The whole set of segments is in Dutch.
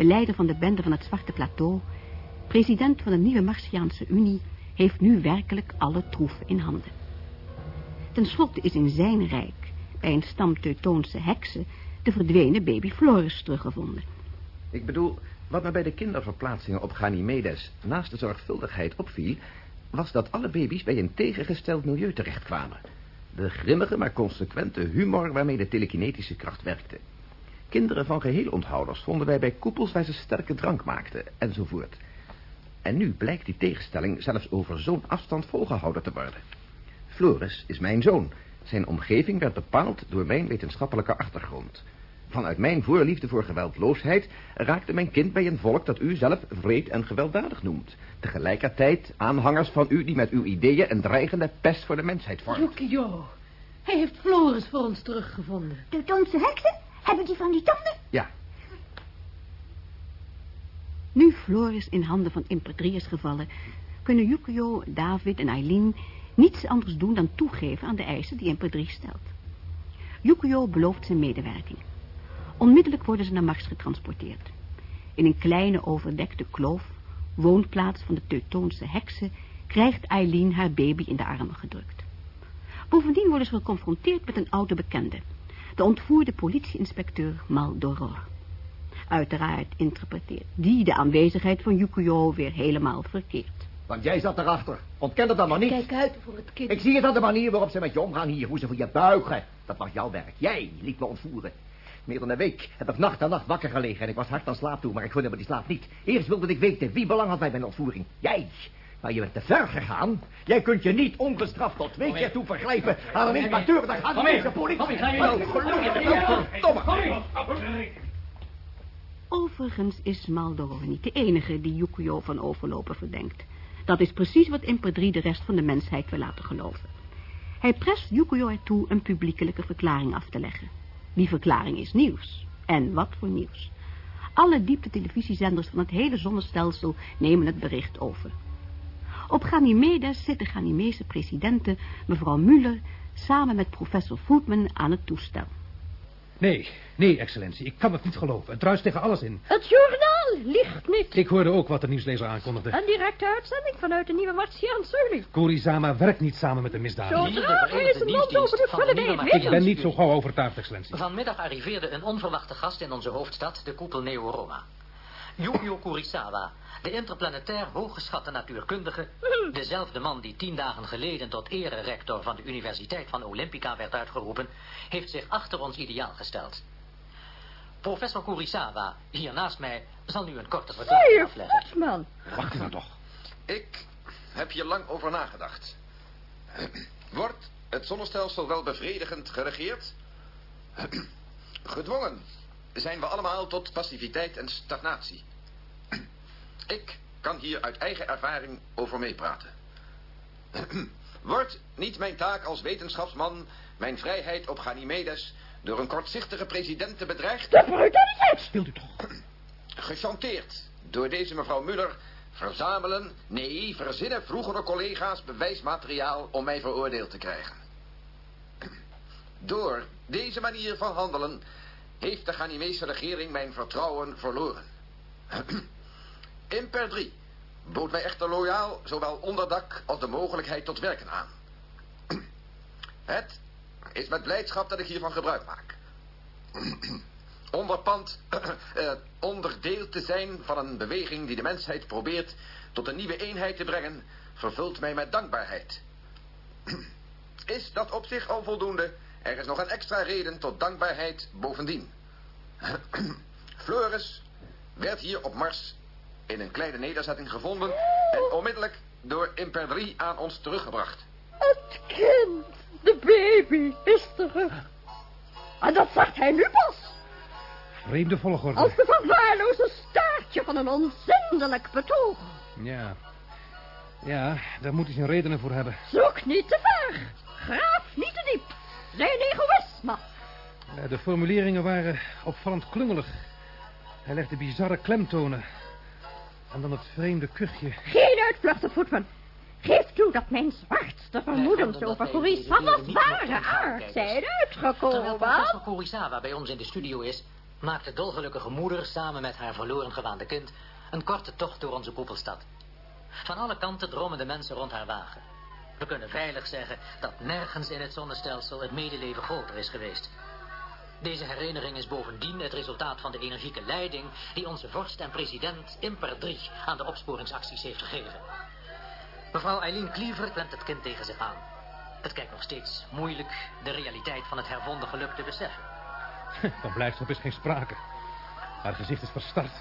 de leider van de bende van het Zwarte Plateau, president van de nieuwe Martiaanse Unie, heeft nu werkelijk alle troeven in handen. Ten slotte is in zijn rijk, bij een stam Teutoonse heksen, de verdwenen baby Floris teruggevonden. Ik bedoel, wat me bij de kinderverplaatsingen op Ganymedes naast de zorgvuldigheid opviel, was dat alle baby's bij een tegengesteld milieu terechtkwamen. De grimmige maar consequente humor waarmee de telekinetische kracht werkte. Kinderen van geheelonthouders vonden wij bij koepels waar ze sterke drank maakten, enzovoort. En nu blijkt die tegenstelling zelfs over zo'n afstand volgehouden te worden. Floris is mijn zoon. Zijn omgeving werd bepaald door mijn wetenschappelijke achtergrond. Vanuit mijn voorliefde voor geweldloosheid raakte mijn kind bij een volk dat u zelf vreed en gewelddadig noemt. Tegelijkertijd aanhangers van u die met uw ideeën een dreigende pest voor de mensheid vormt. Yukio, hij heeft Floris voor ons teruggevonden. Teutoonse heksen? Hebben die van die tanden? Ja, Nu Floris in handen van Imper is gevallen, kunnen Yukio, David en Eileen niets anders doen dan toegeven aan de eisen die Imper stelt. Yukio belooft zijn medewerking. Onmiddellijk worden ze naar Mars getransporteerd. In een kleine overdekte kloof, woonplaats van de Teutoonse heksen, krijgt Eileen haar baby in de armen gedrukt. Bovendien worden ze geconfronteerd met een oude bekende, de ontvoerde politieinspecteur Maldoror. Uiteraard interpreteert die de aanwezigheid van Yukio weer helemaal verkeerd. Want jij zat erachter. Ontken het dan maar niet. Kijk uit voor het kind. Ik zie het aan de manier waarop ze met je omgaan hier. Hoe ze voor je buigen. Dat was jouw werk. Jij liet me ontvoeren. Meer dan een week heb ik nacht aan nacht wakker gelegen... en ik was hard aan slaap toe, maar ik gunde me die slaap niet. Eerst wilde ik weten wie belang had bij mijn ontvoering. Jij. Maar je bent te ver gegaan. Jij kunt je niet ongestraft tot twee keer toe vergrijpen... aan een inspecteur. Dan gaat deze politie. Kom hier, Oh, gelukkig. Overigens is Maldoror niet de enige die Yukio van overlopen verdenkt. Dat is precies wat Imper 3 de rest van de mensheid wil laten geloven. Hij prest Yukio ertoe een publiekelijke verklaring af te leggen. Die verklaring is nieuws. En wat voor nieuws. Alle diepte televisiezenders van het hele zonnestelsel nemen het bericht over. Op Ganymedes zit de Ganymese presidente, mevrouw Muller, samen met professor Voetman aan het toestel. Nee, nee, excellentie. Ik kan het niet geloven. Het druist tegen alles in. Het journaal ligt niet. Ik hoorde ook wat de nieuwslezer aankondigde. Een directe uitzending vanuit de nieuwe Martiaanse Unie. Kurizama werkt niet samen met de misdadigers. Zodra hij zijn mond open doet, van vullen de het Ik ben niet zo gauw overtuigd, excellentie. Vanmiddag arriveerde een onverwachte gast in onze hoofdstad, de koepel Neo Roma. Yukio Kurisawa, de interplanetair hooggeschatte natuurkundige, dezelfde man die tien dagen geleden tot ererector van de Universiteit van Olympica werd uitgeroepen, heeft zich achter ons ideaal gesteld. Professor Kurisawa, hier naast mij, zal nu een korte verklaring Hey, afleggen. Voetman. wacht nou toch. Ik heb hier lang over nagedacht. Wordt het zonnestelsel wel bevredigend geregeerd? Gedwongen zijn we allemaal tot passiviteit en stagnatie. Ik kan hier uit eigen ervaring over meepraten. Wordt niet mijn taak als wetenschapsman, mijn vrijheid op Ganymedes, door een kortzichtige president te bedreigd? De brutaliteit. Stilt u toch. Gechanteerd door deze mevrouw Muller verzamelen, nee, verzinnen vroegere collega's bewijsmateriaal om mij veroordeeld te krijgen. Door deze manier van handelen heeft de Ghanimese regering mijn vertrouwen verloren. Imper 3 bood mij echter loyaal zowel onderdak als de mogelijkheid tot werken aan. Het is met blijdschap dat ik hiervan gebruik maak. onderpand, eh, onderdeel te zijn van een beweging die de mensheid probeert tot een nieuwe eenheid te brengen, vervult mij met dankbaarheid. Is dat op zich al voldoende? Er is nog een extra reden tot dankbaarheid bovendien. Flores werd hier op Mars in een kleine nederzetting gevonden en onmiddellijk door Imperdrie aan ons teruggebracht. Het kind, de baby, is terug. En dat zegt hij nu pas. Vreemde volgorde. Als de verwaarloze staartje van een onzindelijk betoog. Ja. Ja, daar moet hij zijn redenen voor hebben. Zoek niet te ver. Graaf niet te diep. Zijn egoïsme. Ja, de formuleringen waren opvallend klungelig. Hij legde bizarre klemtonen. En dan het vreemde kuchje. Geen uitvluchten, Voetman. Geef toe dat mijn zwartste vermoedens over Kurisawa's ware aard zijn Terwijl uitgekomen. professor Kurisawa bij ons in de studio is... maakt de dolgelukkige moeder samen met haar verloren gewaande kind... een korte tocht door onze koepelstad. Van alle kanten dromen de mensen rond haar wagen. We kunnen veilig zeggen dat nergens in het zonnestelsel het medeleven groter is geweest. Deze herinnering is bovendien het resultaat van de energieke leiding... die onze vorst en president Imper aan de opsporingsacties heeft gegeven. Mevrouw Eileen Cleaver klemt het kind tegen zich aan. Het kijkt nog steeds moeilijk de realiteit van het hervonden geluk te beseffen. Van blijdschap is geen sprake. Haar gezicht is verstard.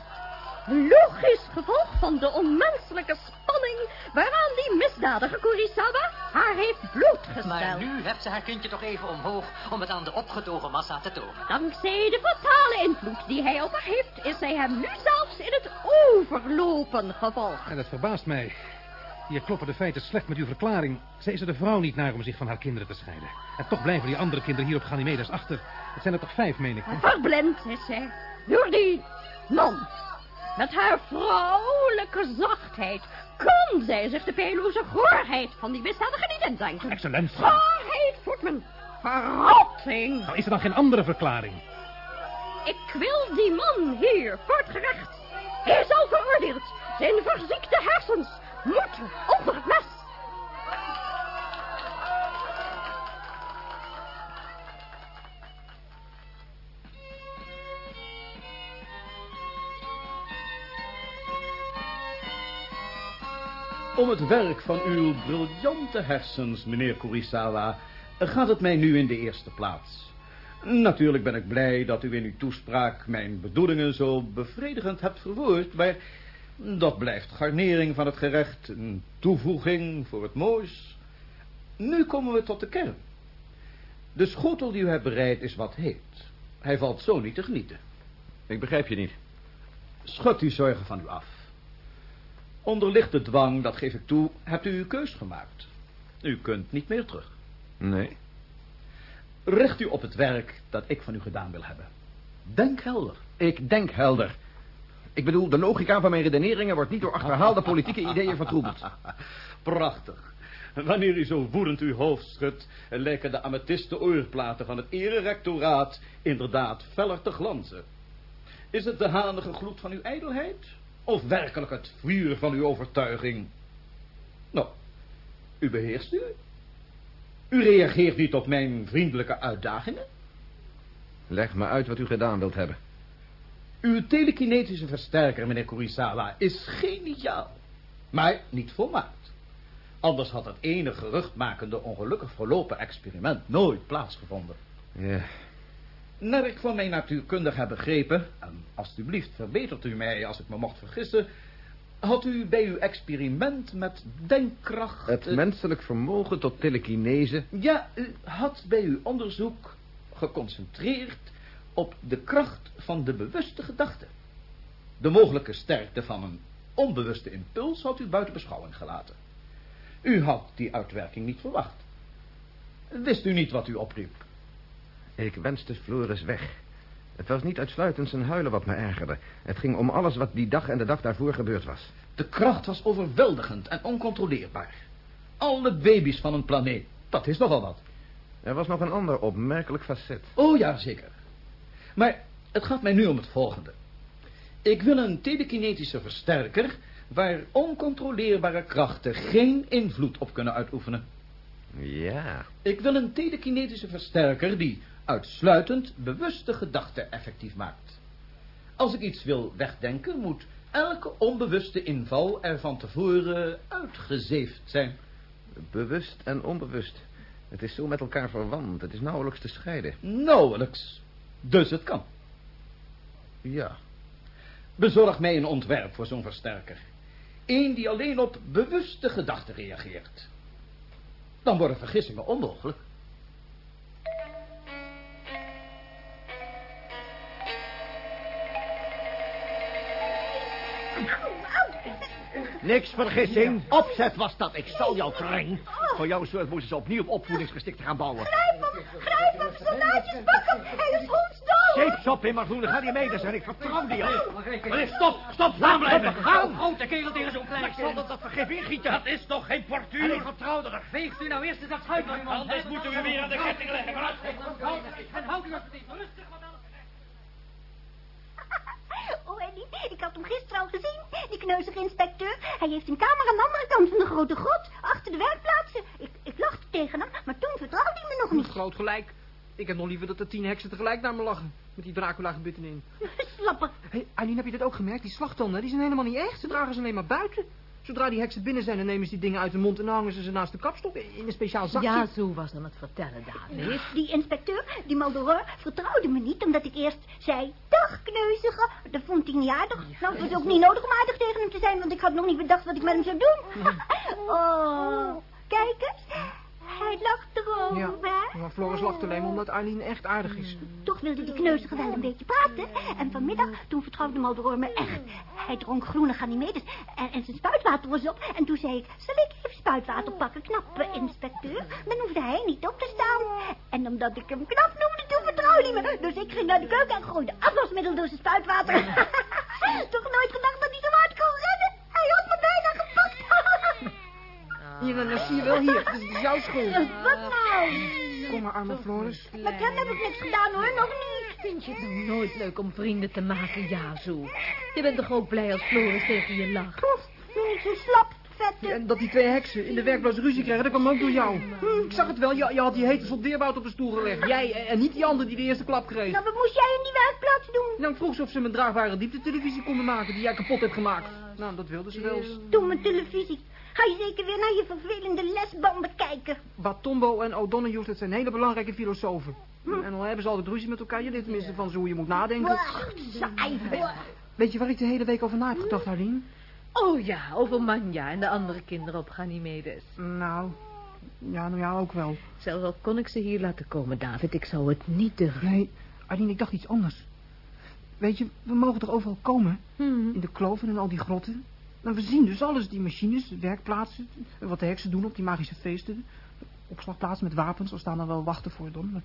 Logisch gevolg van de onmenselijke spanning... waaraan die misdadige Kurisawa haar heeft blootgesteld. Maar nu heft ze haar kindje toch even omhoog om het aan de opgetogen massa te tonen. Dankzij de fatale invloed die hij op haar heeft... is zij hem nu zelfs in het overlopen gevolgd. En dat verbaast mij. Hier kloppen de feiten slecht met uw verklaring. Zij is er de vrouw niet naar om zich van haar kinderen te scheiden. En toch blijven die andere kinderen hier op Ganymedes achter. Het zijn er toch vijf, meen ik. Verblind is zij door die man. Met haar vrouwelijke zachtheid kan zij zich de peloze goorheid van die misdadige niet indenken. Excellentie. Goorheid, Voetman. Verrotting. Nou, is er dan geen andere verklaring? Ik wil die man hier voor het gerecht. Hij is al veroordeeld. Zijn verziekte hersens moeten onder het mes. Om het werk van uw briljante hersens, meneer Kurisawa, gaat het mij nu in de eerste plaats. Natuurlijk ben ik blij dat u in uw toespraak mijn bedoelingen zo bevredigend hebt verwoord, maar dat blijft garnering van het gerecht, een toevoeging voor het moois. Nu komen we tot de kern. De schotel die u hebt bereid is wat heet. Hij valt zo niet te genieten. Ik begrijp je niet. Schud uw zorgen van u af. Onder lichte dwang, dat geef ik toe, hebt u uw keus gemaakt. U kunt niet meer terug. Nee. Richt u op het werk dat ik van u gedaan wil hebben. Denk helder. Ik denk helder. Ik bedoel, de logica van mijn redeneringen wordt niet door achterhaalde politieke ideeën vertroebeld. Prachtig. Wanneer u zo woedend uw hoofd schudt, lijken de amethyste oorplaten van het ererectoraat inderdaad feller te glanzen. Is het de hanige gloed van uw ijdelheid? Of werkelijk het vuur van uw overtuiging? Nou, u beheerst u. U reageert niet op mijn vriendelijke uitdagingen. Leg me uit wat u gedaan wilt hebben. Uw telekinetische versterker, meneer Kurisawa, is geniaal. Maar niet volmaakt. Anders had het ene geruchtmakende ongelukkig verlopen experiment nooit plaatsgevonden. Ja. Naar ik van mijn natuurkundig heb begrepen, en alstublieft verbetert u mij als ik me mocht vergissen, had u bij uw experiment met denkkracht... Het eh, menselijk vermogen tot telekinese... Ja, u had bij uw onderzoek geconcentreerd op de kracht van de bewuste gedachte. De mogelijke sterkte van een onbewuste impuls had u buiten beschouwing gelaten. U had die uitwerking niet verwacht. Wist u niet wat u opriep? Ik wenste Floris weg. Het was niet uitsluitend zijn huilen wat me ergerde. Het ging om alles wat die dag en de dag daarvoor gebeurd was. De kracht was overweldigend en oncontroleerbaar. Alle baby's van een planeet, dat is nogal wat. Er was nog een ander opmerkelijk facet. Oh ja, zeker. Maar het gaat mij nu om het volgende. Ik wil een telekinetische versterker... waar oncontroleerbare krachten geen invloed op kunnen uitoefenen. Ja. Ik wil een telekinetische versterker die, uitsluitend bewuste gedachten effectief maakt. Als ik iets wil wegdenken, moet elke onbewuste inval er van tevoren uitgezeefd zijn. Bewust en onbewust. Het is zo met elkaar verwant. Het is nauwelijks te scheiden. Nauwelijks. Dus het kan. Ja. Bezorg mij een ontwerp voor zo'n versterker. Eén die alleen op bewuste gedachten reageert. Dan worden vergissingen onmogelijk. Niks vergissing. Opzet was dat. Ik zal jou kring. Voor jouw soort moesten ze opnieuw op opvoedingsgestikte gaan bouwen. Grijp hem, grijp hem, soldaatjes, pak hem. Hij is hondsdol. Zeepsop in Margroene, ga die mee zijn. Ik vertrouw die al. Meneer, stop, stop, staan blijven. Gaan. Grote kerel tegen zo'n klein Ik zal dat, dat vergif ingieten. Dat is toch geen En ik portuur? vertrouw er. Veegt u nou eerst eens dat mond. Anders moeten we weer aan de ketting leggen. En houdt u alsjeblieft rustig, want anders... Oh, Eddie, ik had hem gisteren al gezien. Die kneuzige inspecteur. Hij heeft een kamer aan de andere kant van de grote grot. Achter de werkplaatsen. Ik, ik lachte tegen hem, maar toen vertrouwde hij me nog niet. Groot gelijk. Ik heb nog liever dat er tien heksen tegelijk naar me lachen. Met die Dracula-gebitten in. Slapper. Hé, hey, Aileen, heb je dat ook gemerkt? Die slagtanden, die zijn helemaal niet echt. Ze dragen ze alleen maar buiten. Zodra die heksen binnen zijn, dan nemen ze die dingen uit de mond... en dan hangen ze ze naast de kapstok in een speciaal zakje. Ja, zo was hem het vertellen, David. Die inspecteur, die Maldoror, vertrouwde me niet omdat ik eerst zei... Kneuzige. Dat vond hij niet aardig. Nou, het was ook niet nodig om aardig tegen hem te zijn... want ik had nog niet bedacht wat ik met hem zou doen. oh, kijk eens. Hij lacht erom, Ja, hè? maar Floris lacht alleen omdat Aileen echt aardig is. Toch wilde die kneuzige wel een beetje praten. En vanmiddag, toen vertrouwde Maldoror me echt. Hij dronk groene Ganymedes en, en zijn spuitwater was op. En toen zei ik, zal ik even spuitwater pakken, knappe inspecteur? Dan hoefde hij niet op te staan. En omdat ik hem knap noemde, toen vertrouwde hij me. Dus ik ging naar de keuken en gooide afwasmiddel door zijn spuitwater. Toch nooit gedacht dat hij zo hard kon rennen. Hij had me bijna. Hier, dan, zie je wel hier. Het is jouw schuld. Wat nou? Kom maar, arme Floris. Met hem heb ik niks gedaan hoor, nog niet. Vind je het nou nooit leuk om vrienden te maken, ja, zo? Je bent toch ook blij als Floris tegen je lacht? Poef, doe niet zo slap, vette. En dat die twee heksen in de werkplaats ruzie krijgen, dat kwam ook door jou. Hm, ik zag het wel, je, je had die hete soldeerbout op de stoel gelegd. Jij en, en niet die ander die de eerste klap kreeg. Nou, wat moest jij in die werkplaats doen? Nou, ik vroeg ze of ze mijn draagbare dieptetelevisie konden maken die jij kapot hebt gemaakt. Nou, dat wilden ze wel eens. Domme televisie. Ga je zeker weer naar je vervelende lesbanden kijken? Batombo en O'Donoghue, dat zijn hele belangrijke filosofen. Hm. En dan hebben ze altijd ruzie met elkaar. Je leert tenminste van zo hoe je moet nadenken. Wacht, saai. Weet je waar ik de hele week over na heb gedacht, Arlene? Oh ja, over Manja en de andere kinderen op Ganymedes. Nou, ja, nou ja, ook wel. Zelfs al kon ik ze hier laten komen, David, ik zou het niet durven. Nee, Arlene, ik dacht iets anders. Weet je, we mogen toch overal komen? Hmm. In de kloven en al die grotten. Nou, we zien dus alles, die machines, de werkplaatsen, wat de heksen doen op die magische feesten. Opslagplaatsen met wapens, daar staan dan wel wachten voor dan. Maar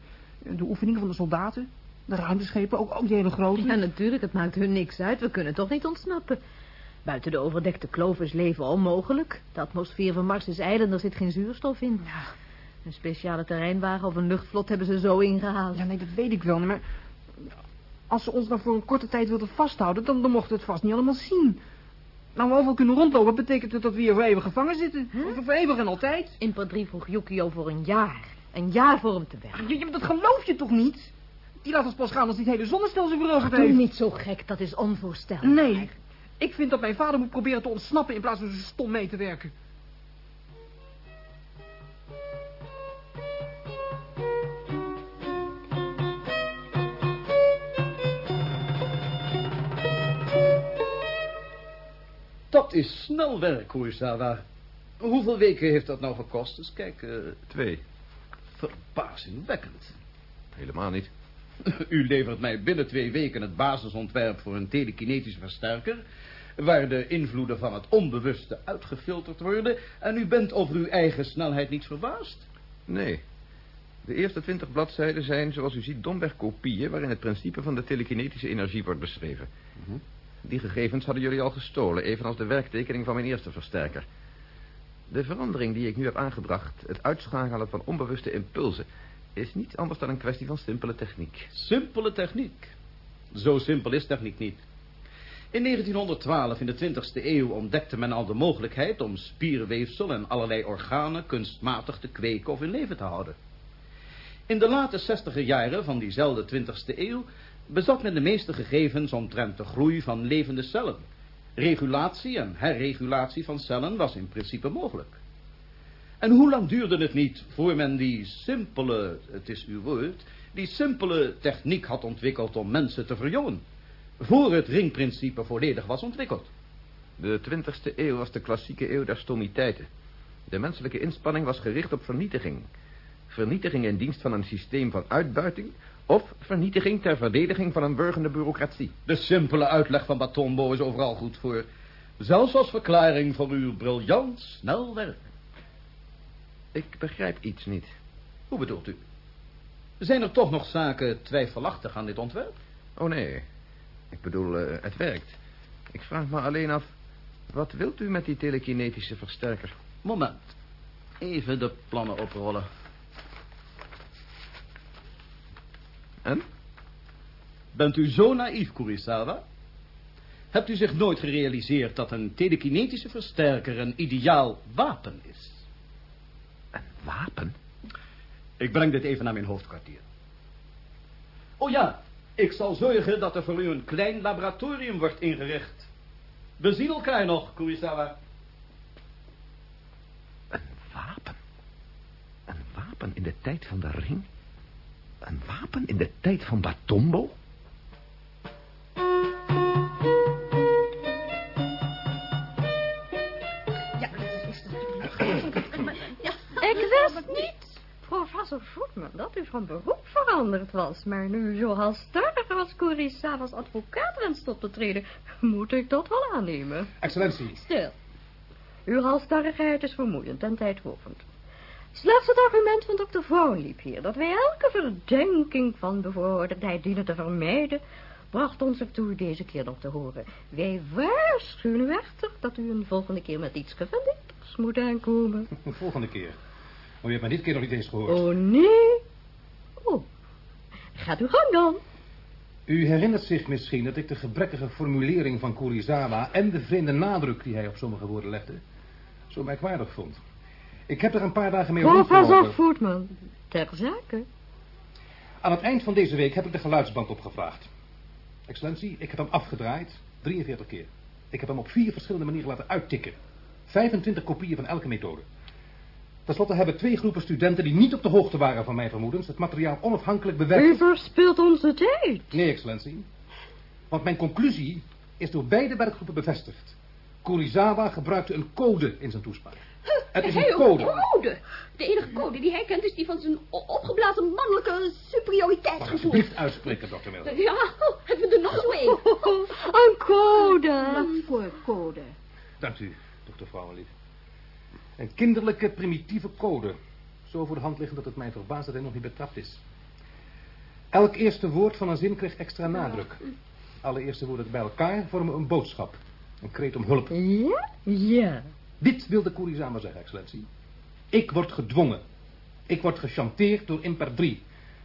De oefeningen van de soldaten, de ruimteschepen, ook, ook die hele grote. Ja, natuurlijk, het maakt hun niks uit. We kunnen toch niet ontsnappen. Buiten de overdekte kloven is leven onmogelijk. De atmosfeer van Mars is ijl en er zit geen zuurstof in. Een speciale terreinwagen of een luchtvlot hebben ze zo ingehaald. Ja, nee, dat weet ik wel. Maar als ze ons nou voor een korte tijd wilden vasthouden, dan, dan mochten we het vast niet allemaal zien. Nou, we overal kunnen rondlopen, betekent het dat we hier voor eeuwig gevangen zitten. Of voor eeuwig en altijd. In part 3 vroeg Yukio voor een jaar. Een jaar voor hem te werken. Dat geloof je toch niet? Die laat ons pas gaan als die het hele zonnestelsel veroverd Doe heeft. niet zo gek, dat is onvoorstelbaar. Nee, ik vind dat mijn vader moet proberen te ontsnappen in plaats van zo stom mee te werken. Dat is snel werk, Kurisawa. Hoeveel weken heeft dat nou gekost? Dus kijk, eh, Twee. verbazingwekkend. Helemaal niet. U levert mij binnen twee weken het basisontwerp voor een telekinetische versterker... waar de invloeden van het onbewuste uitgefilterd worden... en u bent over uw eigen snelheid niet verbaasd? Nee. De eerste twintig bladzijden zijn, zoals u ziet, domweg kopieën... waarin het principe van de telekinetische energie wordt beschreven. Die gegevens hadden jullie al gestolen, evenals de werktekening van mijn eerste versterker. De verandering die ik nu heb aangebracht, het uitschakelen van onbewuste impulsen... is niets anders dan een kwestie van simpele techniek. Simpele techniek. Zo simpel is techniek niet. In 1912, in de 20e eeuw, ontdekte men al de mogelijkheid om spierweefsel en allerlei organen kunstmatig te kweken of in leven te houden. In de late zestiger jaren van diezelfde 20e eeuw bezat men de meeste gegevens omtrent de groei van levende cellen. Regulatie en herregulatie van cellen was in principe mogelijk. En hoe lang duurde het niet voor men die simpele, het is uw woord, die simpele techniek had ontwikkeld om mensen te verjongen? Voor het ringprincipe volledig was ontwikkeld. De 20e eeuw was de klassieke eeuw der stommiteiten. De menselijke inspanning was gericht op vernietiging. Vernietiging in dienst van een systeem van uitbuiting... of vernietiging ter verdediging van een burgende bureaucratie. De simpele uitleg van Batombo is overal goed voor. Zelfs als verklaring voor uw briljant snel werk. Ik begrijp iets niet. Hoe bedoelt u? Zijn er toch nog zaken twijfelachtig aan dit ontwerp? Oh nee, ik bedoel, uh, het werkt. Ik vraag me alleen af, wat wilt u met die telekinetische versterker? Moment. Even de plannen oprollen. En? Bent u zo naïef, Kurisawa? Hebt u zich nooit gerealiseerd dat een telekinetische versterker een ideaal wapen is? Een wapen? Ik breng dit even naar mijn hoofdkwartier. Oh ja, ik zal zorgen dat er voor u een klein laboratorium wordt ingericht. We zien elkaar nog, Kurisawa. Een wapen? Een wapen in de tijd van de ring? Een wapen in de tijd van Batombo? Ja, ik wist niet, professor Voetman, dat u van beroep veranderd was. Maar nu zo halstarrig als Kurisawa's advocaat wenst op te treden, moet ik dat wel aannemen. Excellentie. Stil. Uw halstarrigheid is vermoeiend en tijdrovend. Slechts het argument van dokter Vaughan liep hier, dat wij elke verdenking van bevoordeeldheid dienen te vermijden, bracht ons ertoe deze keer nog te horen. Wij waarschuwen u echter dat u een volgende keer met iets gefundeerders moet aankomen. Volgende keer. Maar u hebt mij dit keer nog niet eens gehoord. Oh, nee. Oh, gaat uw gang dan. U herinnert zich misschien dat ik de gebrekkige formulering van Kurizawa... en de vreemde nadruk die hij op sommige woorden legde... zo merkwaardig vond. Ik heb er een paar dagen mee rondgelopen. Voetman, ter zake. Aan het eind van deze week heb ik de geluidsband opgevraagd. Excellentie, ik heb hem afgedraaid, 43 keer. Ik heb hem op vier verschillende manieren laten uittikken. 25 kopieën van elke methode. Ten slotte hebben twee groepen studenten die niet op de hoogte waren van mijn vermoedens... het materiaal onafhankelijk U bewerkt. verspilt onze tijd. Nee, excellentie. Want mijn conclusie is door beide werkgroepen bevestigd. Kurizawa gebruikte een code in zijn toespraak. Het is een code. code. De enige code die hij kent is die van zijn opgeblazen mannelijke superioriteitsgevoel. Alsjeblieft uitspreken, dokter Miller. Ja, hebben we er nog zo een. Een code. Wat voor code? Dank u, dokter Vrouwenlief. Een kinderlijke, primitieve code. Zo voor de hand liggend dat het mij verbaast dat hij nog niet betrapt is. Elk eerste woord van een zin krijgt extra nadruk. Alle eerste woorden bij elkaar vormen een boodschap. Een kreet om hulp. Ja? Ja. Dit wilde Kurizama zeggen, excellentie. Ik word gedwongen. Ik word gechanteerd door Imper 3.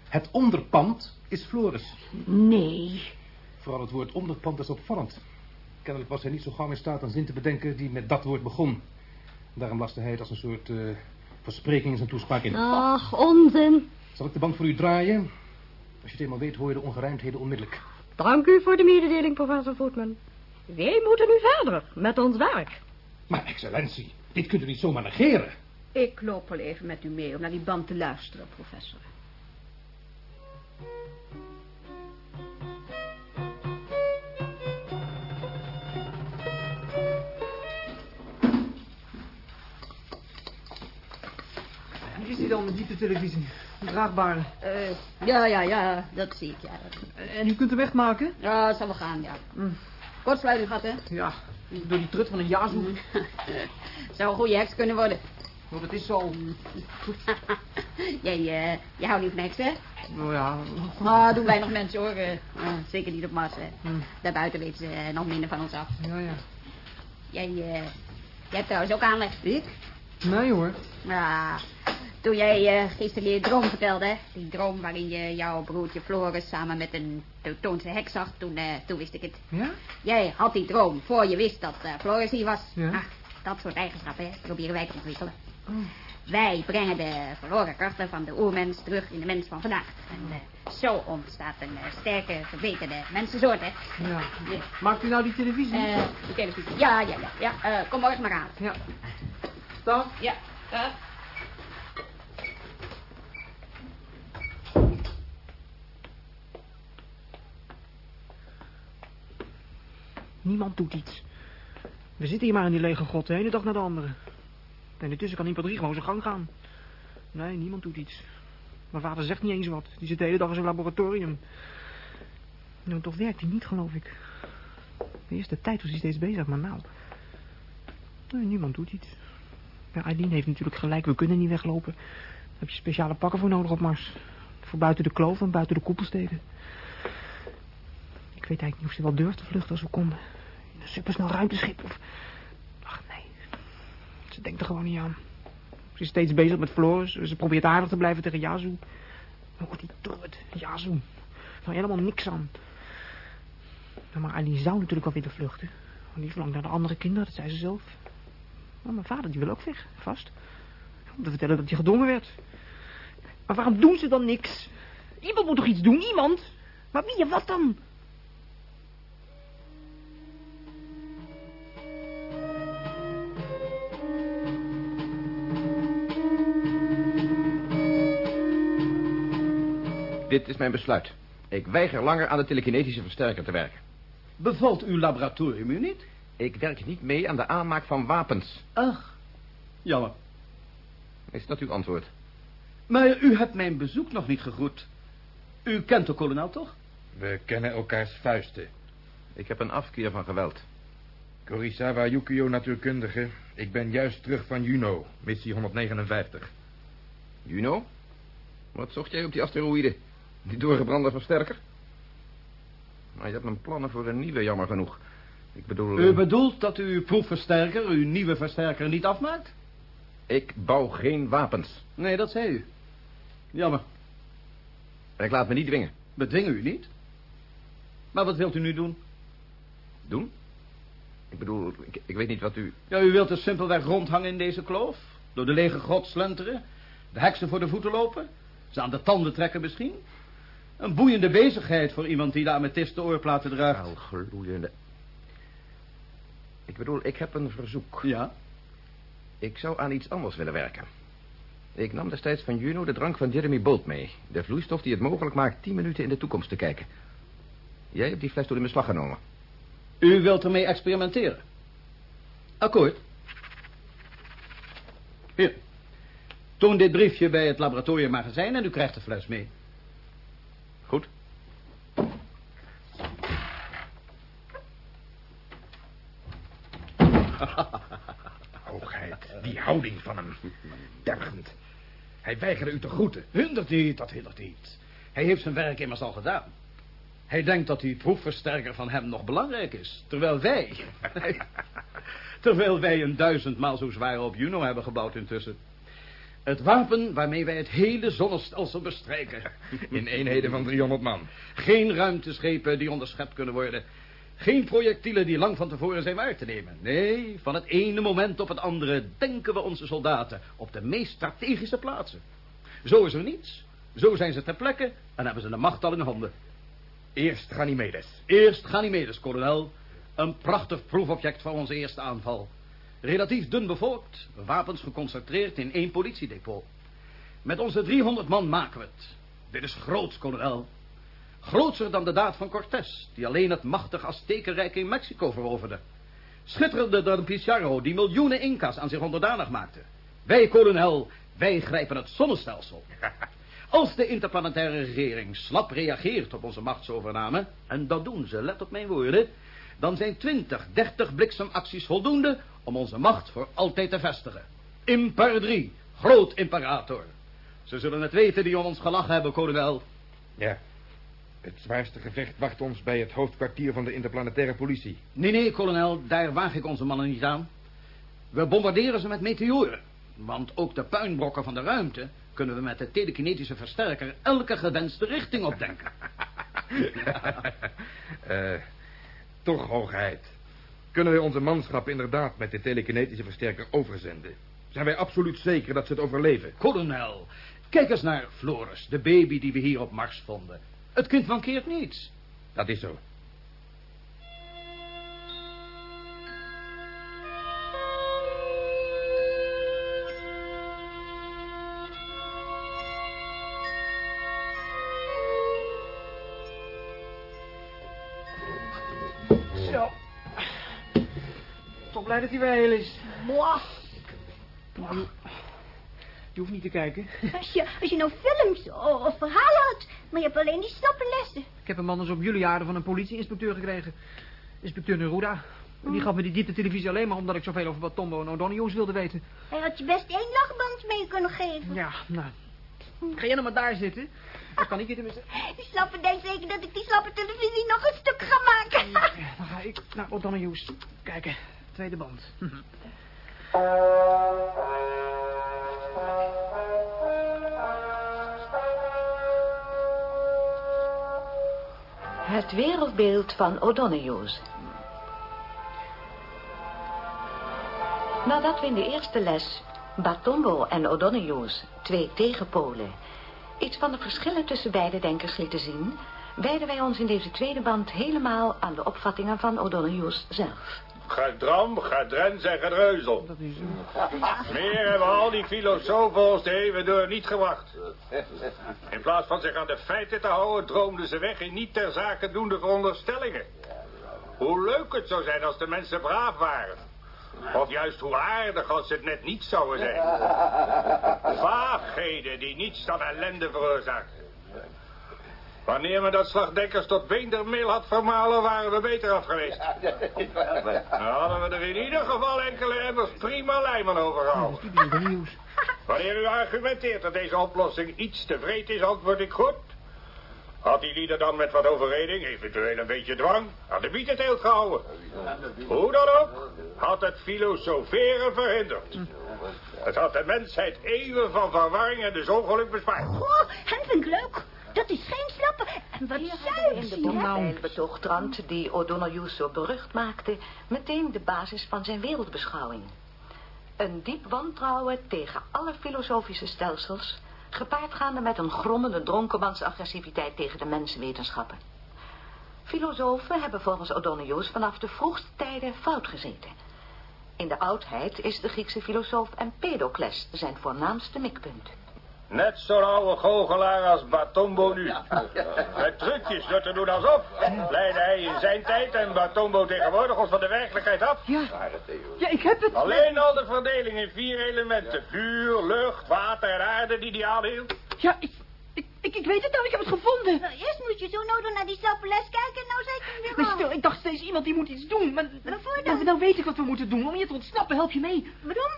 Het onderpand is Floris. Nee. Vooral het woord onderpand is opvallend. Kennelijk was hij niet zo gauw in staat een zin te bedenken die met dat woord begon. Daarom laste hij het als een soort eh, verspreking in zijn toespraak in. Ach, onzin. Zal ik de band voor u draaien? Als je het eenmaal weet, hoor je de ongerijmdheden onmiddellijk. Dank u voor de mededeling, professor Voetman. Wij moeten nu verder met ons werk. Maar excellentie, dit kunt u niet zomaar negeren. Ik loop wel even met u mee om naar die band te luisteren, professor. Is hij dan, die televisie. Draagbare. Eh, ja, ja, ja, dat zie ik, ja. En u kunt hem wegmaken? Ja, dat zal wel gaan, ja. Kortsluiting gehad, hè? Ja, door die trut van een jaarzoek. Zou een goede heks kunnen worden. Want het is zo... Jij, eh, jij houdt niet van heks, hè? Nou ja... Maar doen wij nog mensen, hoor. Eh, eh, zeker niet op Mars, hè. Daarbuiten weten ze eh, nog minder van ons af. Ja, ja. Jij, eh, jij hebt trouwens ook aanleg. Ik? Nee hoor. Ja, toen jij uh, gisteren je droom vertelde, hè? die droom waarin je jouw broertje Floris samen met een Teutoonse heks zag, toen, eh, toen wist ik het. Ja? Jij had die droom voor je wist dat eh, Floris hier was. Ja. Ach, dat soort eigenschappen, hè, proberen wij te ontwikkelen. Wij brengen de verloren krachten van de oermens terug in de mens van vandaag. En eh, zo ontstaat een uh, sterke, verbeterde mensensoort, hè. Ja. Maakt u nou die televisie? Uh, de televisie. Ja, ja, ja. ja. kom morgen maar aan. Ja. Stop. Ja. Niemand doet iets. We zitten hier maar in die lege grot, de ene dag naar de andere. En intussen kan iemand gewoon zijn gang gaan. Nee, niemand doet iets. Mijn vader zegt niet eens wat. Die zit de hele dag in zijn laboratorium. Nou, toch werkt hij niet, geloof ik. De eerste tijd was hij steeds bezig, maar nou... Nee, niemand doet iets. Ja, Eileen heeft natuurlijk gelijk, we kunnen niet weglopen. Daar heb je speciale pakken voor nodig op Mars. Voor buiten de kloof en buiten de koepelsteden. Weet eigenlijk niet of ze wel durft te vluchten als we komen. In een supersnel ruimteschip of... Ach, nee. Ze denkt er gewoon niet aan. Ze is steeds bezig met Floris. Ze probeert aardig te blijven tegen Yazoo. Oh, die trut. Yazoo. Nou, helemaal niks aan. Nou, maar Eileen zou natuurlijk wel willen vluchten. Want die verlangt naar de andere kinderen, dat zei ze zelf. Maar mijn vader, die wil ook weg, vast. Om te vertellen dat hij gedwongen werd. Maar waarom doen ze dan niks? Iemand moet toch iets doen, iemand? Maar wie en wat dan? Dit is mijn besluit. Ik weiger langer aan de telekinetische versterker te werken. Bevalt uw laboratorium u niet? Ik werk niet mee aan de aanmaak van wapens. Ach, jammer. Is dat uw antwoord? Maar u hebt mijn bezoek nog niet gegroet. U kent de kolonel toch? We kennen elkaars vuisten. Ik heb een afkeer van geweld. Korisawa Yukio natuurkundige. Ik ben juist terug van Juno, missie 159. Juno? Wat zocht jij op die asteroïde? Die doorgebrande versterker? Maar je hebt mijn plannen voor een nieuwe, jammer genoeg. Ik bedoel... U bedoelt dat u uw proefversterker, uw nieuwe versterker, niet afmaakt? Ik bouw geen wapens. Nee, dat zei u. Jammer. En ik laat me niet dwingen. Bedwingen u niet? Maar wat wilt u nu doen? Doen? Ik bedoel, ik, ik weet niet wat u... Ja, u wilt er simpelweg rondhangen in deze kloof? Door de lege grot slenteren? De heksen voor de voeten lopen? Ze aan de tanden trekken misschien? Een boeiende bezigheid voor iemand die de amethyste oorplaten draagt. Wel, gloeiende... Ik bedoel, ik heb een verzoek. Ja? Ik zou aan iets anders willen werken. Ik nam destijds van Juno de drank van Jeremy Bolt mee. De vloeistof die het mogelijk maakt tien minuten in de toekomst te kijken. Jij hebt die fles toen in beslag genomen. U wilt ermee experimenteren? Akkoord. Hier. Toon dit briefje bij het laboratoriummagazijn en u krijgt de fles mee. Goed. Hoogheid, die houding van hem. Tergend. Hij weigerde u te groeten. Hindert niet, dat hindert niet. Hij heeft zijn werk immers al gedaan. Hij denkt dat die proefversterker van hem nog belangrijk is. Terwijl wij... terwijl wij een duizendmaal zo zwaar op Juno hebben gebouwd intussen. Het wapen waarmee wij het hele zonnestelsel bestrijken. In eenheden van 300 man. Geen ruimteschepen die onderschept kunnen worden. Geen projectielen die lang van tevoren zijn waar te nemen. Nee, van het ene moment op het andere denken we onze soldaten op de meest strategische plaatsen. Zo is er niets. Zo zijn ze ter plekke en hebben ze de macht al in handen. Eerst Ganymedes. Eerst Ganymedes, kolonel. Een prachtig proefobject van onze eerste aanval. Relatief dun bevolkt, wapens geconcentreerd in één politiedepot. Met onze 300 man maken we het. Dit is groots, kolonel. Grootser dan de daad van Cortés, die alleen het machtige Aztekenrijk in Mexico veroverde. Schitterender dan Pizarro, die miljoenen Inca's aan zich onderdanig maakte. Wij, kolonel, wij grijpen het zonnestelsel. Als de interplanetaire regering slap reageert op onze machtsovername, en dat doen ze, let op mijn woorden, dan zijn 20, 30 bliksemacties voldoende om onze macht voor altijd te vestigen. Imper 3, groot imperator. Ze zullen het weten die om ons gelachen hebben, kolonel. Ja. Het zwaarste gevecht wacht ons bij het hoofdkwartier van de interplanetaire politie. Nee, nee, kolonel, daar waag ik onze mannen niet aan. We bombarderen ze met meteoren. Want ook de puinbrokken van de ruimte kunnen we met de telekinetische versterker elke gewenste richting opdenken. Eh, toch, hoogheid. Kunnen wij onze manschap inderdaad met de telekinetische versterker overzenden? Zijn wij absoluut zeker dat ze het overleven? Kolonel, kijk eens naar Floris, de baby die we hier op Mars vonden. Het kind mankeert niets. Dat is zo. Zo. Blij dat hij weer heel is. Je, je hoeft niet te kijken. Als je, als je nou films of, of verhalen had, maar je hebt alleen die slappe lessen. Ik heb hem anders op jullie jaren van een politieinspecteur gekregen. Inspecteur Neruda. Die gaf me die diepte televisie alleen maar omdat ik zoveel over Batombo en O'Donnell's wilde weten. Hij had je best één lachband mee kunnen geven. Ja, nou. Ga jij nou maar daar zitten? Dat kan ik hier tenminste. Die slappe denkt zeker dat ik die slappe televisie nog een stuk ga maken. Dan ga ik naar O'Donnell's kijken. Tweede band. Het wereldbeeld van O'Donnell's. Nadat we in de eerste les Batombo en O'Donnell's, twee tegenpolen, iets van de verschillen tussen beide denkers lieten zien, wijden wij ons in deze tweede band helemaal aan de opvattingen van O'Donnell's zelf. Gedram, gedrens en gedreuzel. Dat is Meer hebben al die filosofen ons de hele door niet gebracht. In plaats van zich aan de feiten te houden, droomden ze weg in niet ter zake doende veronderstellingen. Hoe leuk het zou zijn als de mensen braaf waren. Of juist hoe aardig als ze het net niet zouden zijn. Vaagheden die niets dan ellende veroorzaakten. Wanneer men dat slagdekkers tot beendermeel had vermalen, waren we beter af geweest. Dan hadden we er in ieder geval enkele emmers prima lijmen overgehouden. Wanneer u argumenteert dat deze oplossing iets te vreed is, antwoord ik goed. Had die lieder dan met wat overreding, eventueel een beetje dwang, aan de bietenteelt gehouden. Hoe dan ook, had het filosoferen verhinderd. Het had de mensheid eeuwen van verwarring en dus ongeluk bespaard. Oh, hem vind ik leuk. Dat is geen wat In de boekpijlbetoogtrand die O'Donnell zo berucht maakte, meteen de basis van zijn wereldbeschouwing. Een diep wantrouwen tegen alle filosofische stelsels, gepaardgaande met een grommende dronkenmansagressiviteit tegen de mensenwetenschappen. Filosofen hebben volgens O'Donnell vanaf de vroegste tijden fout gezeten. In de oudheid is de Griekse filosoof Empedocles zijn voornaamste mikpunt. Net zo'n oude goochelaar als Batombo nu. Met trucjes door te doen alsof. Leidde hij in zijn tijd en Batombo tegenwoordig ons van de werkelijkheid af. Ja. Ja, ik heb het. Alleen al de verdeling in vier elementen. Vuur, lucht, water en aarde die die aanhield. Ja, ik, ik, ik, ik weet het nou. Ik heb het gevonden. Nou, eerst moet je zo nodig naar die slappe les kijken en nou zei ik hem weer al. stil, ik dacht steeds iemand die moet iets doen. Maar, nou, dan? nou weet ik wat we moeten doen. Om je te ontsnappen, help je mee. Waarom?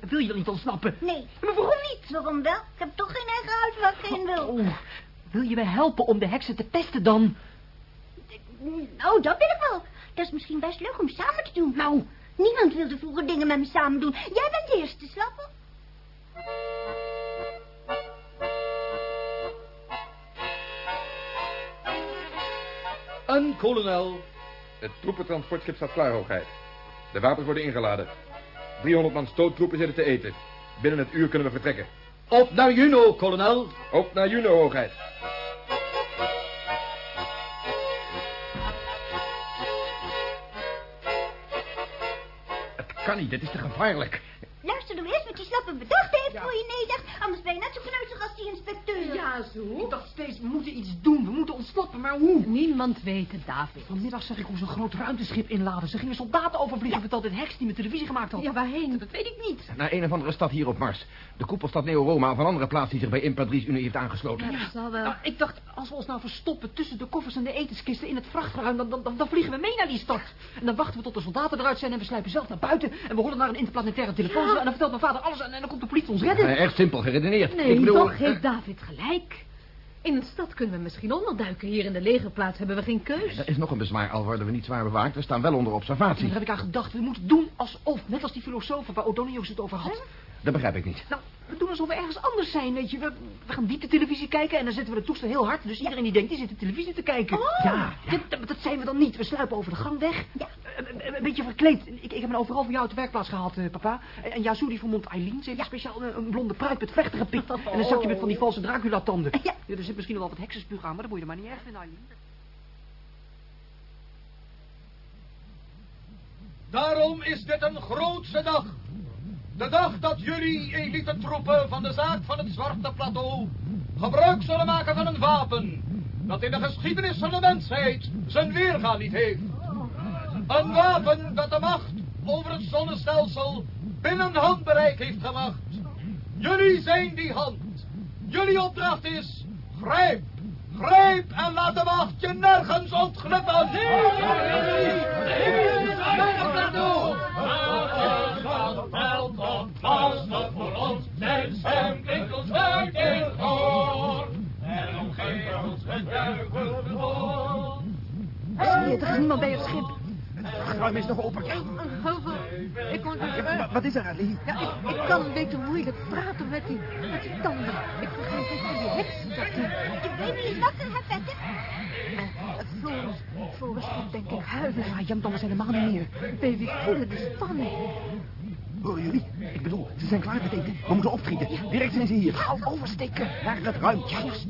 Wil je dan niet ontsnappen? Nee. Maar waarom niet? Waarom wel? Ik heb toch geen eigen huis waar ik heen wil. Oh, wil je mij helpen om de heksen te pesten dan? Nou, dat wil ik wel. Dat is misschien best leuk om samen te doen. Nou, niemand wilde vroeger dingen met me samen doen. Jij bent de eerste, slappe. Een kolonel. Het troepentransportschip staat klaar, hoogheid. De wapens worden ingeladen. 300 man stoottroepen zitten te eten. Binnen het uur kunnen we vertrekken. Op naar Juno, kolonel. Op naar Juno, hoogheid. Het kan niet, dit is te gevaarlijk. Slappe bedacht heeft voor je nee zegt. Anders ben je net zo kneuzig als die inspecteur. Ja, zo. Ik dacht steeds, we moeten iets doen. We moeten ontsnappen, maar hoe? Niemand weet het, David. Vanmiddag zag ik hoe ze een groot ruimteschip inladen. Ze gingen soldaten overvliegen, vertelde het heks die met televisie gemaakt had. Ja, waarheen? Dat weet ik niet. Naar een of andere stad hier op Mars. De koepelstad Neo-Roma of een andere plaats die zich bij Impadries Unie heeft aangesloten. Ja, dat zal wel. Nou, ik dacht, als we ons nou verstoppen tussen de koffers en de etenskisten in het vrachtruim, dan, dan, dan, dan vliegen we mee naar die stad. En dan wachten we tot de soldaten eruit zijn en we sluipen zelf naar buiten. En we rollen naar een interplanetaire telefoon. En dan vertelt mijn vader alles en, en dan komt de politie ons redden. Eh, Echt simpel geredeneerd. Nee, ik bedoel, toch heeft David gelijk. In een stad kunnen we misschien onderduiken. Hier in de legerplaats hebben we geen keus. Er is nog een bezwaar, al worden we niet zwaar bewaakt. We staan wel onder observatie. Daar heb ik aan gedacht. We moeten doen alsof, net als die filosofen waar O'Donnell het over had. Dat begrijp ik niet. Nou, We doen alsof we ergens anders zijn, weet je. We, we gaan diep de televisie kijken en dan zetten we de toestel heel hard. Dus iedereen die denkt, die zit de televisie te kijken. Oh. Ja, ja dat, dat zijn we dan niet. We sluipen over de gang weg. Ja. Een, een- een beetje verkleed. Ik, ik heb een overal voor jou uit de werkplaats gehaald, eh, papa. En, en Yazoo die vermomt Eileen. Ze heeft een speciaal een, een blonde pruik met vlechten gepikt. En een zakje met van die valse Dracula-tanden. Ja. Er zit misschien wel wat heksenspuug aan, maar dat moet je er maar niet erg vinden, Eileen. Daarom is dit een grootse dag. De dag dat jullie elite troepen van de zaak van het Zwarte Plateau gebruik zullen maken van een wapen dat in de geschiedenis van de mensheid zijn weerga niet heeft. Een wapen dat de macht over het zonnestelsel binnen handbereik heeft gebracht. Jullie zijn die hand. Jullie opdracht is, grijp, grijp en laat de macht je nergens ontglippen. Voor ons in hoor. En omgeef ons met er is niemand bij het schip. Het ruim is nog open. Ik kon Ja, wat is er? Ja, ik, ik kan een beetje moeilijk praten met die, met die tanden. Ik vergeet niet van die. Dat die... Wakker, hè, Petter? Uh, Floris, Floris denk ik huilen. Ja, Jan, dan zijn helemaal niet meer. Baby, voelen de spanning. Horen jullie? Ik bedoel, ze zijn klaar met eten. We moeten opschieten. Direct zijn ze hier. Hou oversteken. Naar het ruim. Juist.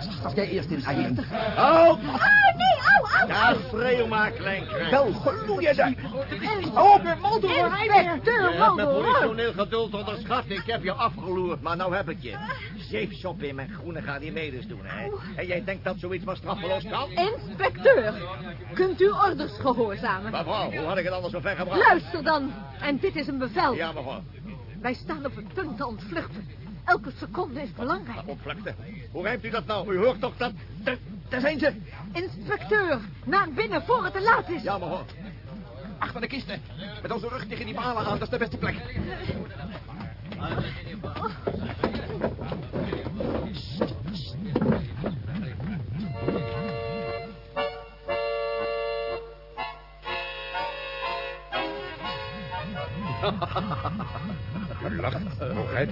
Zacht als jij eerst in, Adeline. Oh, Ah, nee, au, au, Ja, schreeuw maar, kleinkrijg. Wel, gloeien daar. Hou op, Maldoror, Inspecteur Je hebt mijn professioneel geduld onderschat. Ik heb je afgeloerd, maar nou heb ik je. Zeepsop in mijn groene Ganymedes doen, hè? En jij denkt dat zoiets maar straffeloos kan? Inspecteur, kunt u orders gehoorzamen? Mevrouw, hoe had ik het anders zo ver gebracht? Luister dan. En dit is een bevel. Ja, mevrouw. Wij staan op het punt te ontvluchten. Elke seconde is belangrijk. Hoe rijmt u dat nou? U hoort toch dat... Daar, daar zijn ze. Inspecteur, naar binnen voor het te laat is. Ja, mevrouw. Achter de kisten. Met onze rug tegen die palen aan, dat is de beste plek. U lacht, hoogheid.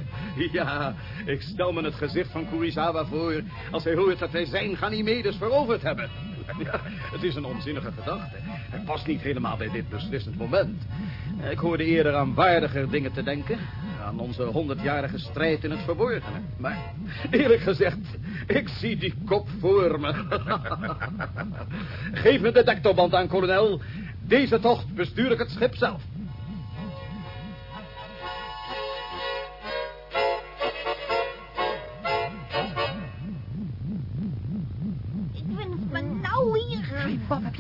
Ja, ik stel me het gezicht van Kurisawa voor... als hij hoort dat wij zijn Ganymedes veroverd hebben. Het is een onzinnige gedachte. Het past niet helemaal bij dit beslissend moment. Ik hoorde eerder aan waardiger dingen te denken. Aan onze honderdjarige strijd in het verborgene. Maar eerlijk gezegd, ik zie die kop voor me. Geef me de detectorband aan, kolonel. Deze tocht bestuur ik het schip zelf.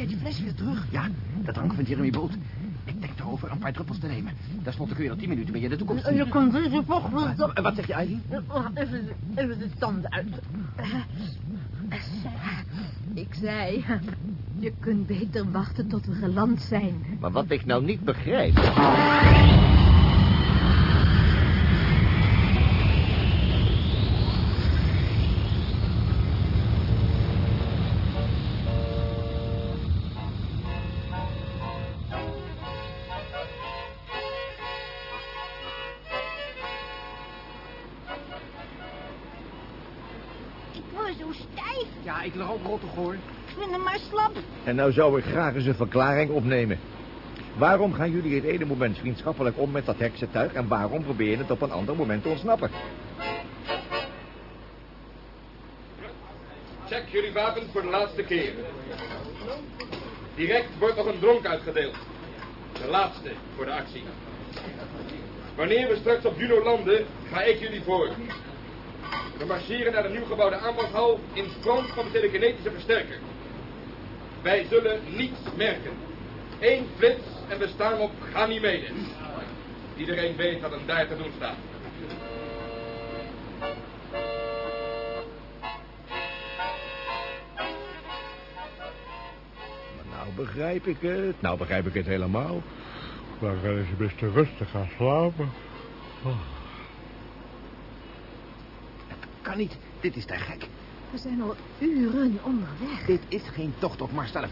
Jij die fles weer terug? Ja, de drank van Jeremy Bolt. Ik denk erover een paar druppels te nemen. Daar stond kun je al tien minuten mee in de toekomst. Je kunt deze volgende... Wat- Wat zeg je, Eileen? Even, even de tanden uit. Ik zei, je kunt beter wachten tot we geland zijn. Maar wat ik nou niet begrijp... Ja, ik lig ook rottig hoor. Ik vind hem maar slap. En nou zou ik graag eens een verklaring opnemen. Waarom gaan jullie het ene moment vriendschappelijk om met dat heksentuig... en waarom probeer je het op een ander moment te ontsnappen? Check jullie wapens voor de laatste keer. Direct wordt nog een dronk uitgedeeld. De laatste voor de actie. Wanneer we straks op Juno landen, ga ik jullie voor. We marcheren naar de nieuw gebouwde aanvalshal in front van de telekinetische versterker. Wij zullen niets merken. Eén flits en we staan op Ganymedes. Iedereen weet wat hem daar te doen staat. Nou begrijp ik het. Nou begrijp ik het helemaal. Dan kan je best rustig gaan slapen. Kan niet. Dit is te gek. We zijn al uren onderweg. Dit is geen tocht op Mars zelf.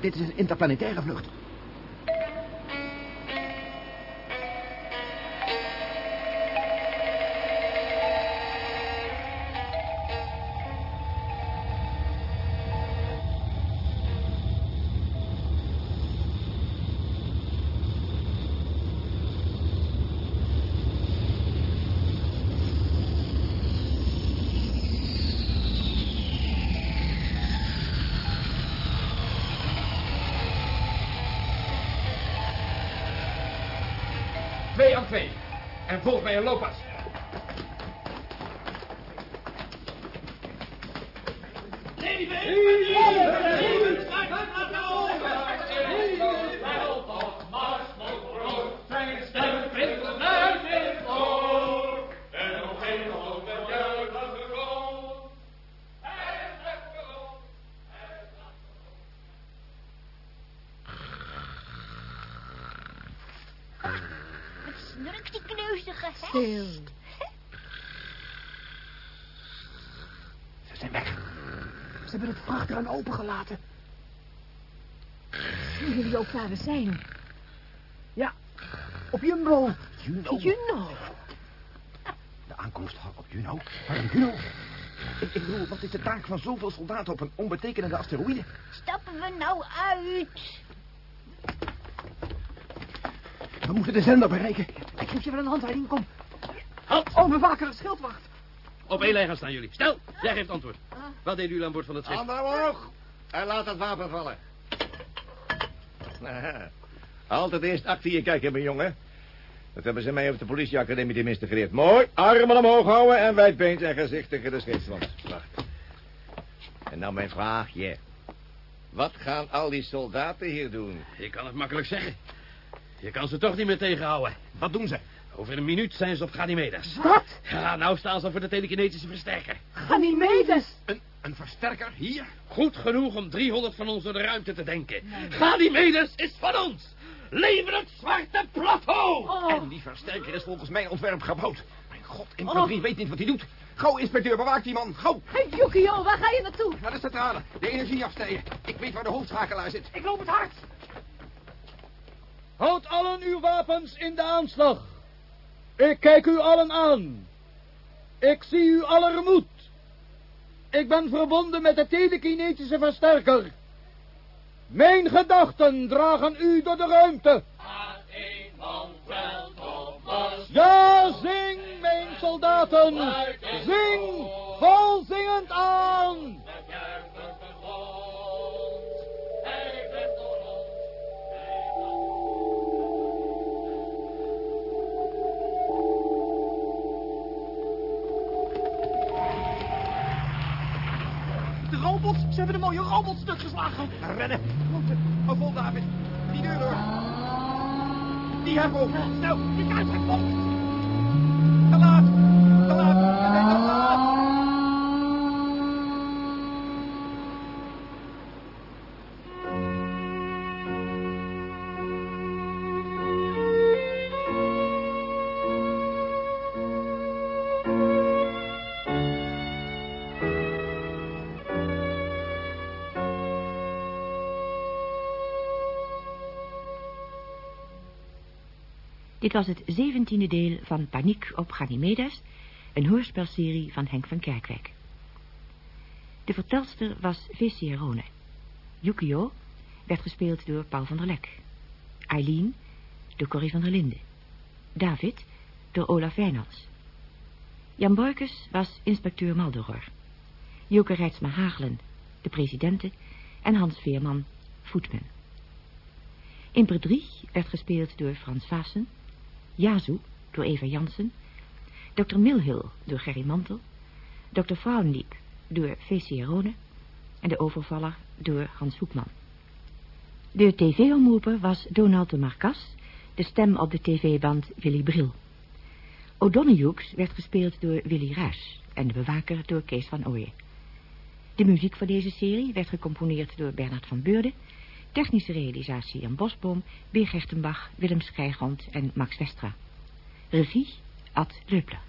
Dit is een interplanetaire vlucht. ee loo zijn weg. Ze hebben het vrachtruim opengelaten. Zien jullie ook waar we zijn? Ja, op Jumbo. Juno. Juno. De aankomst op Juno. Waarom Juno? Ik, ik bedoel, wat is de taak van zoveel soldaten op een onbetekenende asteroïde? Stappen we nou uit? We moeten de zender bereiken. Ik geef je wel een handleiding, kom. Halt! Oh, bewaker, het schildwacht. Op één lijn gaan staan jullie. Stel, jij geeft antwoord. Wat deden jullie aan boord van het schip? Handen omhoog. En laat het wapen vallen. Aha. Altijd eerst achter je kijken, mijn jongen. Dat hebben ze mij op de politieacademie tenminste geleerd. Mooi, armen omhoog houden en wijdbeens en gezicht tegen de scheepswand. Wacht. En nou mijn vraagje. Wat gaan al die soldaten hier doen? Ik kan het makkelijk zeggen. Je kan ze toch niet meer tegenhouden. Wat doen ze? Over een minuut zijn ze op Ganymedes. Wat? Ja, nou staan ze voor de telekinetische versterker. Ganymedes. Een, een versterker hier? Goed genoeg om 300 van ons door de ruimte te denken. Ganymedes is van ons. Leven het zwarte plateau! Oh. En die versterker is volgens mijn ontwerp gebouwd. Mijn god, infanterie weet niet wat hij doet. Gauw, inspecteur, bewaak die man. Gauw. Hey, Yukio, waar ga je naartoe? Naar de centrale. De energie afsnijden. Ik weet waar de hoofdschakelaar zit. Ik loop het hard. Houd allen uw wapens in de aanslag. Ik kijk u allen aan. Ik zie u aller moed. Ik ben verbonden met de telekinetische versterker. Mijn gedachten dragen u door de ruimte. Ja, zing, mijn soldaten. Zing, vol zingend aan. Robots, ze hebben een mooie robot stuk geslagen. Rennen. Oh, vol David. Die deur door. Die hebben Snel, die kaart gaat. Te. Dit was het zeventiende deel van Paniek op Ganymedes, een hoorspelserie van Henk van Kerkwijk. De vertelster was V.C. Rone. Yukio werd gespeeld door Paul van der Lek. Eileen door Corrie van der Linden. David door Olaf Wijnals. Jan Boykes was inspecteur Maldoror. Joke Rijtsma Hagelen, de presidente, en Hans Veerman, voetman. Imper 3 werd gespeeld door Frans Vaassen, Yazoo door Eva Jansen, Dr. Milhill door Gerry Mantel, Dr. Vrouwenliep door V.C. Rone en de overvaller door Hans Hoekman. De tv-omroeper was Donald de Marcas, de stem op de tv-band Willy Bril. O'Donoghue werd gespeeld door Willy Ruys en de bewaker door Kees van Ooyen. De muziek voor deze serie werd gecomponeerd door Bernard van Beurden, technische realisatie Jan Bosboom, Beer Willem Schrijgrond en Max Westra. Regie Ad Leupler.